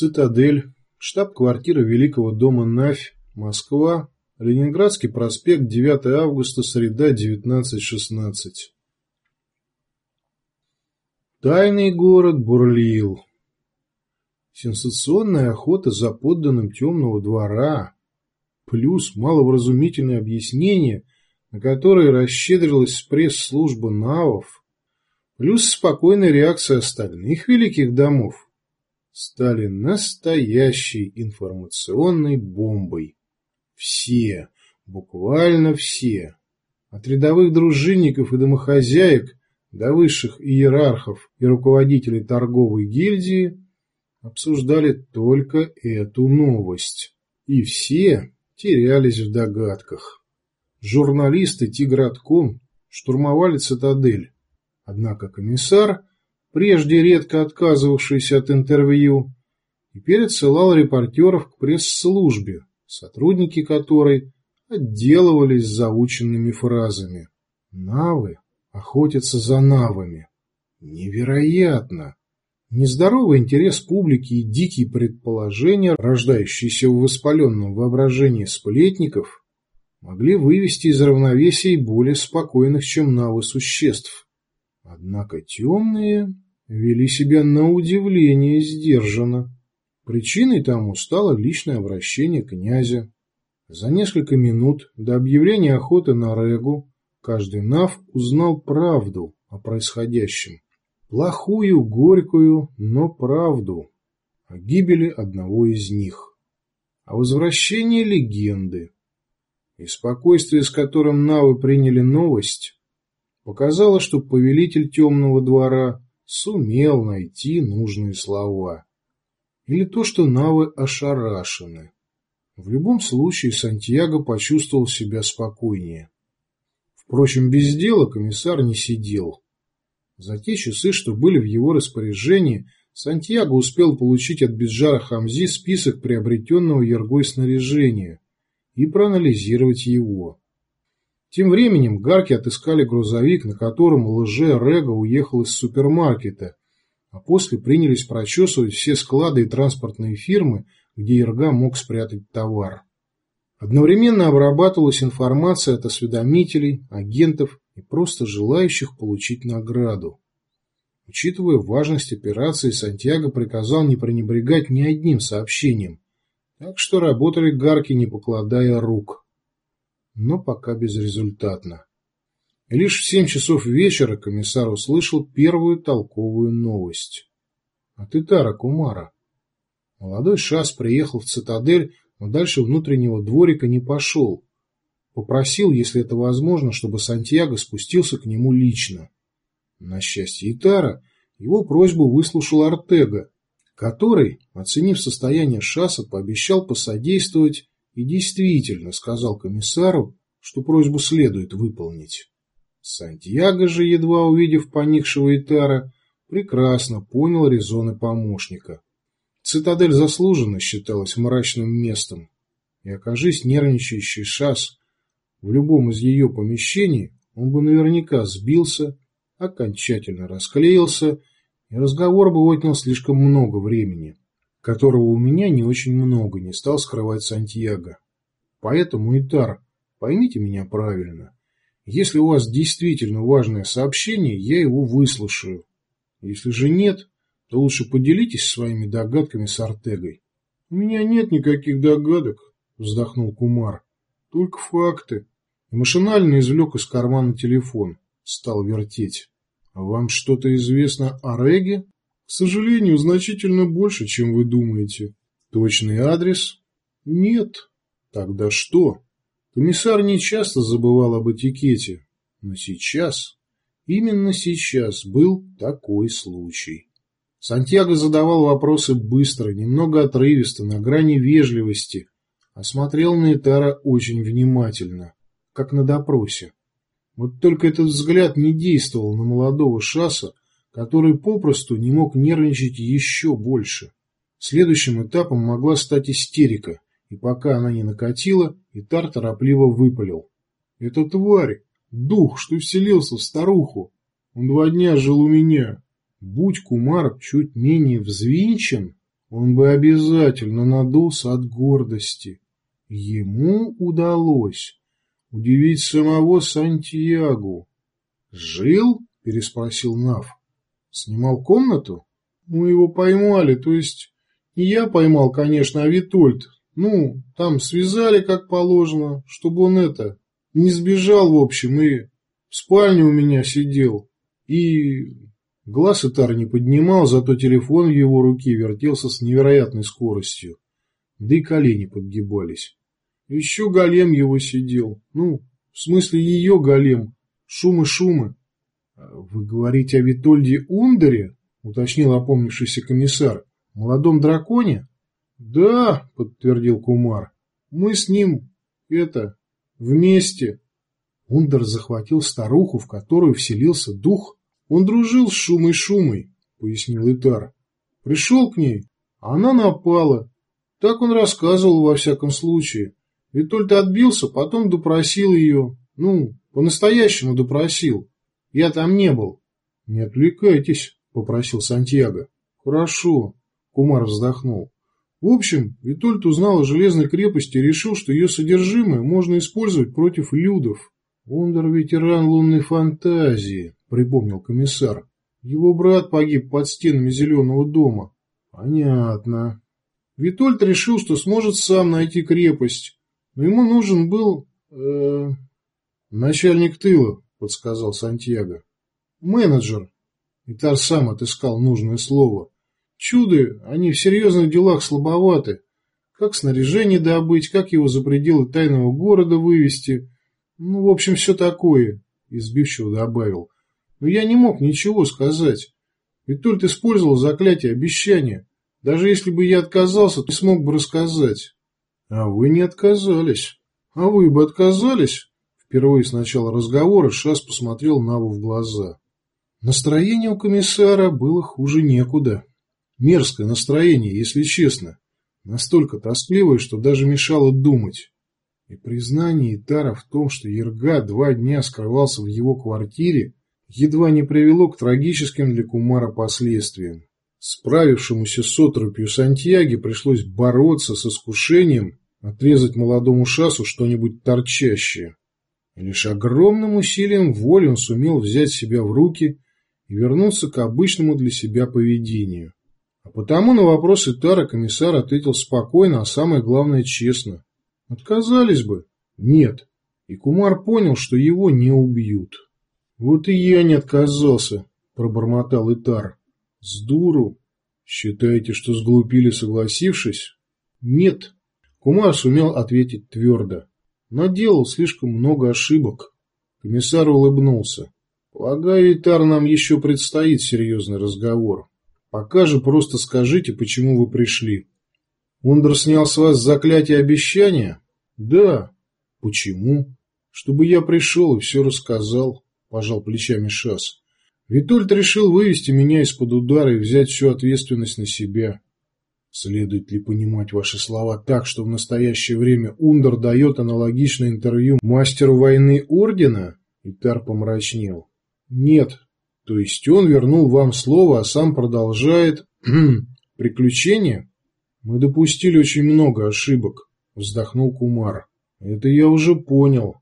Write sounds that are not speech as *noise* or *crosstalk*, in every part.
Цитадель, штаб-квартира Великого дома Навь, Москва, Ленинградский проспект, 9 августа, среда, 19.16. Тайный город бурлил. Сенсационная охота за подданным темного двора, плюс маловразумительное объяснение, на которое расщедрилась пресс-служба НАВов, плюс спокойная реакция остальных великих домов, стали настоящей информационной бомбой. Все, буквально все, от рядовых дружинников и домохозяек до высших иерархов и руководителей торговой гильдии обсуждали только эту новость. И все терялись в догадках. Журналисты Тигратком штурмовали цитадель. Однако комиссар прежде редко отказывавшийся от интервью, теперь отсылал репортеров к пресс-службе, сотрудники которой отделывались заученными фразами. Навы охотятся за навами. Невероятно! Нездоровый интерес публики и дикие предположения, рождающиеся в воспаленном воображении сплетников, могли вывести из равновесия более спокойных, чем навы существ. Однако темные вели себя на удивление сдержанно. Причиной тому стало личное обращение князя. За несколько минут до объявления охоты на Регу каждый Нав узнал правду о происходящем. Плохую, горькую, но правду о гибели одного из них. О возвращении легенды. И спокойствие, с которым Навы приняли новость, показало, что повелитель темного двора сумел найти нужные слова. Или то, что навы ошарашены. В любом случае Сантьяго почувствовал себя спокойнее. Впрочем, без дела комиссар не сидел. За те часы, что были в его распоряжении, Сантьяго успел получить от Биджара Хамзи список приобретенного Ергой снаряжения и проанализировать его. Тем временем гарки отыскали грузовик, на котором лже Рега уехал из супермаркета, а после принялись прочесывать все склады и транспортные фирмы, где Ирга мог спрятать товар. Одновременно обрабатывалась информация от осведомителей, агентов и просто желающих получить награду. Учитывая важность операции, Сантьяго приказал не пренебрегать ни одним сообщением, так что работали гарки, не покладая рук но пока безрезультатно. Лишь в семь часов вечера комиссар услышал первую толковую новость. От Итара Кумара. Молодой шас приехал в цитадель, но дальше внутреннего дворика не пошел. Попросил, если это возможно, чтобы Сантьяго спустился к нему лично. На счастье Итара, его просьбу выслушал Артега, который, оценив состояние шаса, пообещал посодействовать и действительно сказал комиссару, что просьбу следует выполнить. Сантьяго же, едва увидев поникшего Итара, прекрасно понял резоны помощника. Цитадель заслуженно считалась мрачным местом, и, окажись нервничающий шас в любом из ее помещений, он бы наверняка сбился, окончательно расклеился, и разговор бы отнял слишком много времени которого у меня не очень много, не стал скрывать Сантьяго. Поэтому, Итар, поймите меня правильно. Если у вас действительно важное сообщение, я его выслушаю. Если же нет, то лучше поделитесь своими догадками с Артегой. — У меня нет никаких догадок, — вздохнул Кумар. — Только факты. И машинально извлек из кармана телефон. Стал вертеть. — вам что-то известно о Реге? К сожалению, значительно больше, чем вы думаете. Точный адрес? Нет. Тогда что? Комиссар не часто забывал об этикете, но сейчас, именно сейчас был такой случай. Сантьяго задавал вопросы быстро, немного отрывисто, на грани вежливости, осмотрел на Этара очень внимательно, как на допросе. Вот только этот взгляд не действовал на молодого шаса, который попросту не мог нервничать еще больше. Следующим этапом могла стать истерика, и пока она не накатила, Итар торопливо выпалил. «Это тварь! Дух, что вселился в старуху! Он два дня жил у меня!» Будь Кумар чуть менее взвинчен, он бы обязательно надулся от гордости. Ему удалось удивить самого Сантьягу. «Жил?» – переспросил Нав. «Снимал комнату?» «Мы его поймали, то есть не я поймал, конечно, а Витольд. Ну, там связали как положено, чтобы он это, не сбежал, в общем, и в спальне у меня сидел. И глаз Итар не поднимал, зато телефон в его руке вертелся с невероятной скоростью. Да и колени подгибались. Еще голем его сидел. Ну, в смысле ее голем. Шумы-шумы. «Вы говорите о Витольде Ундере?» — уточнил опомнившийся комиссар. «Молодом драконе?» «Да», — подтвердил Кумар. «Мы с ним, это, вместе». Ундер захватил старуху, в которую вселился дух. Он дружил с Шумой-Шумой, — пояснил Итар. Пришел к ней, а она напала. Так он рассказывал во всяком случае. Витольд отбился, потом допросил ее. Ну, по-настоящему допросил. Я там не был. — Не отвлекайтесь, — попросил Сантьяго. — Хорошо, — Кумар вздохнул. В общем, Витольд узнал о железной крепости и решил, что ее содержимое можно использовать против людов. «Ундер – ветеран лунной фантазии», – припомнил комиссар. «Его брат погиб под стенами Зеленого дома». «Понятно». Витольд решил, что сможет сам найти крепость, но ему нужен был... Э, «Начальник тыла», – подсказал Сантьяго. «Менеджер». Итар сам отыскал нужное слово. «Чуды, они в серьезных делах слабоваты. Как снаряжение добыть, как его за пределы тайного города вывести. Ну, в общем, все такое», – избивчиво добавил. «Но я не мог ничего сказать. Ведь только использовал заклятие обещания. Даже если бы я отказался, то смог бы рассказать». «А вы не отказались». «А вы бы отказались?» Впервые с начала разговора Шас посмотрел Наву в глаза. Настроение у комиссара было хуже некуда. Мерзкое настроение, если честно. Настолько тоскливое, что даже мешало думать. И признание Итара в том, что Ерга два дня скрывался в его квартире, едва не привело к трагическим для Кумара последствиям. Справившемуся с отрубью Сантьяги пришлось бороться с искушением отрезать молодому шасу что-нибудь торчащее. Лишь огромным усилием воли он сумел взять себя в руки и вернуться к обычному для себя поведению. А потому на вопросы Тара комиссар ответил спокойно, а самое главное честно. Отказались бы? Нет. И Кумар понял, что его не убьют. Вот и я не отказался, пробормотал Итар. С дуру. Считаете, что сглупили, согласившись? Нет. Кумар сумел ответить твердо но делал слишком много ошибок. Комиссар улыбнулся. Полагаю, Итар, нам еще предстоит серьезный разговор. Пока же просто скажите, почему вы пришли. Ундер снял с вас заклятие обещания? Да. Почему? Чтобы я пришел и все рассказал, пожал плечами Шас. Витольд решил вывести меня из-под удара и взять всю ответственность на себя. Следует ли понимать ваши слова так, что в настоящее время Ундер дает аналогичное интервью мастеру войны Ордена? Итар помрачнел. Нет. То есть он вернул вам слово, а сам продолжает... *clears throat* приключения? Мы допустили очень много ошибок, вздохнул Кумар. Это я уже понял.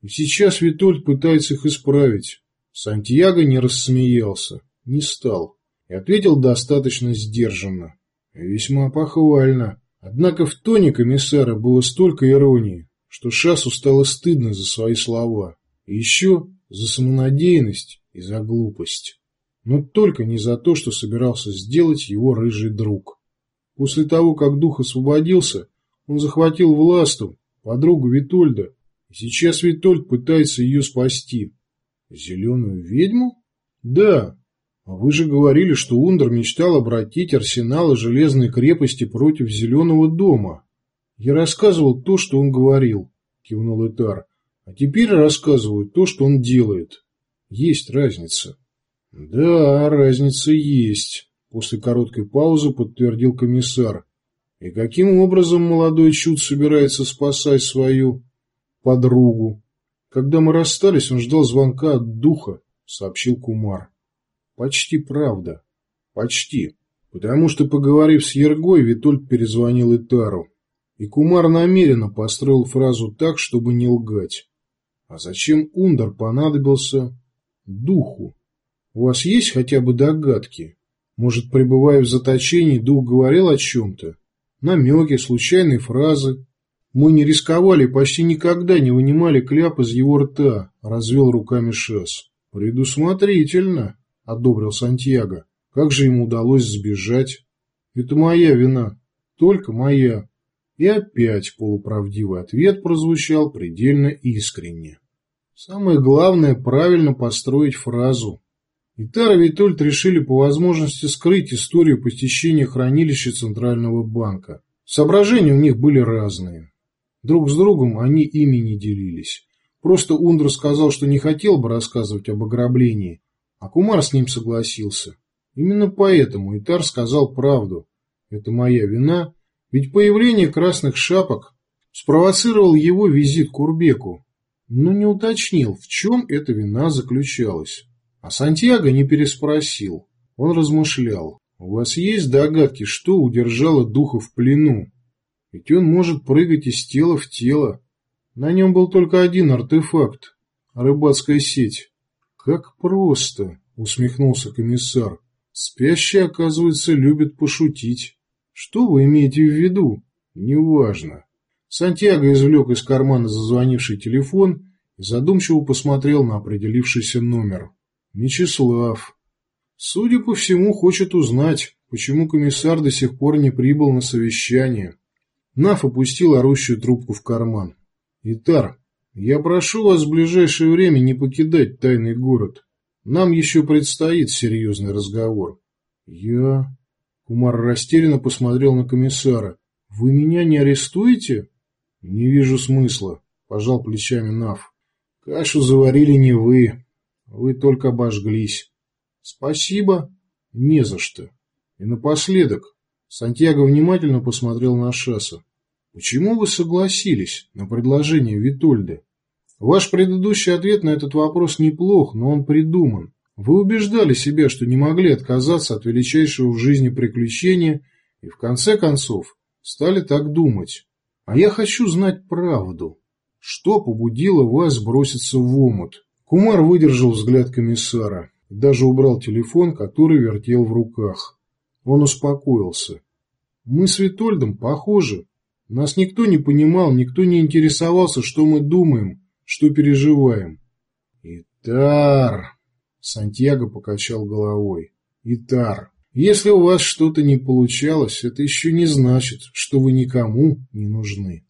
И сейчас Витольд пытается их исправить. Сантьяго не рассмеялся, не стал, и ответил достаточно сдержанно. Весьма похвально. Однако в тоне комиссара было столько иронии, что Шасу стало стыдно за свои слова. И еще за самонадеянность и за глупость. Но только не за то, что собирался сделать его рыжий друг. После того, как дух освободился, он захватил Власту, подругу Витольда, и сейчас Витольд пытается ее спасти. Зеленую ведьму? Да, вы же говорили, что Ундер мечтал обратить арсеналы Железной крепости против Зеленого дома. Я рассказывал то, что он говорил, кивнул Этар. А теперь рассказываю то, что он делает. Есть разница. Да, разница есть, после короткой паузы подтвердил комиссар. И каким образом молодой чуд собирается спасать свою подругу? Когда мы расстались, он ждал звонка от духа, сообщил Кумар. Почти правда. Почти. Потому что, поговорив с Ергой, Витольд перезвонил Итару. И Кумар намеренно построил фразу так, чтобы не лгать. А зачем Ундар понадобился духу? У вас есть хотя бы догадки? Может, пребывая в заточении, дух говорил о чем-то? Намеки, случайные фразы? Мы не рисковали почти никогда не вынимали кляп из его рта, развел руками Шас. Предусмотрительно, одобрил Сантьяго. Как же ему удалось сбежать? Это моя вина. Только моя. И опять полуправдивый ответ прозвучал предельно искренне. Самое главное – правильно построить фразу. И Тара и Витольд решили по возможности скрыть историю посещения хранилища Центрального банка. Соображения у них были разные. Друг с другом они ими не делились. Просто Ундра сказал, что не хотел бы рассказывать об ограблении, а Кумар с ним согласился. Именно поэтому Итар сказал правду. Это моя вина, ведь появление красных шапок спровоцировал его визит к Урбеку, но не уточнил, в чем эта вина заключалась. А Сантьяго не переспросил. Он размышлял. У вас есть догадки, что удержало духа в плену? Ведь он может прыгать из тела в тело. На нем был только один артефакт – рыбацкая сеть. Как просто, усмехнулся комиссар. Спящий, оказывается, любит пошутить. Что вы имеете в виду? Неважно. Сантьяго извлек из кармана зазвонивший телефон и задумчиво посмотрел на определившийся номер. Мечислав. Судя по всему, хочет узнать, почему комиссар до сих пор не прибыл на совещание. Наф опустил орущую трубку в карман. «Итар, я прошу вас в ближайшее время не покидать тайный город. Нам еще предстоит серьезный разговор». «Я...» Кумар растерянно посмотрел на комиссара. «Вы меня не арестуете?» «Не вижу смысла», – пожал плечами Нав. «Кашу заварили не вы. Вы только обожглись». «Спасибо. Не за что. И напоследок, Сантьяго внимательно посмотрел на Шаса. «Почему вы согласились на предложение Витольда? Ваш предыдущий ответ на этот вопрос неплох, но он придуман. Вы убеждали себя, что не могли отказаться от величайшего в жизни приключения и в конце концов стали так думать. А я хочу знать правду. Что побудило вас броситься в омут?» Кумар выдержал взгляд комиссара даже убрал телефон, который вертел в руках. Он успокоился. Мы с Витольдом похожи. Нас никто не понимал, никто не интересовался, что мы думаем, что переживаем. Итар, Сантьяго покачал головой. Итар, если у вас что-то не получалось, это еще не значит, что вы никому не нужны.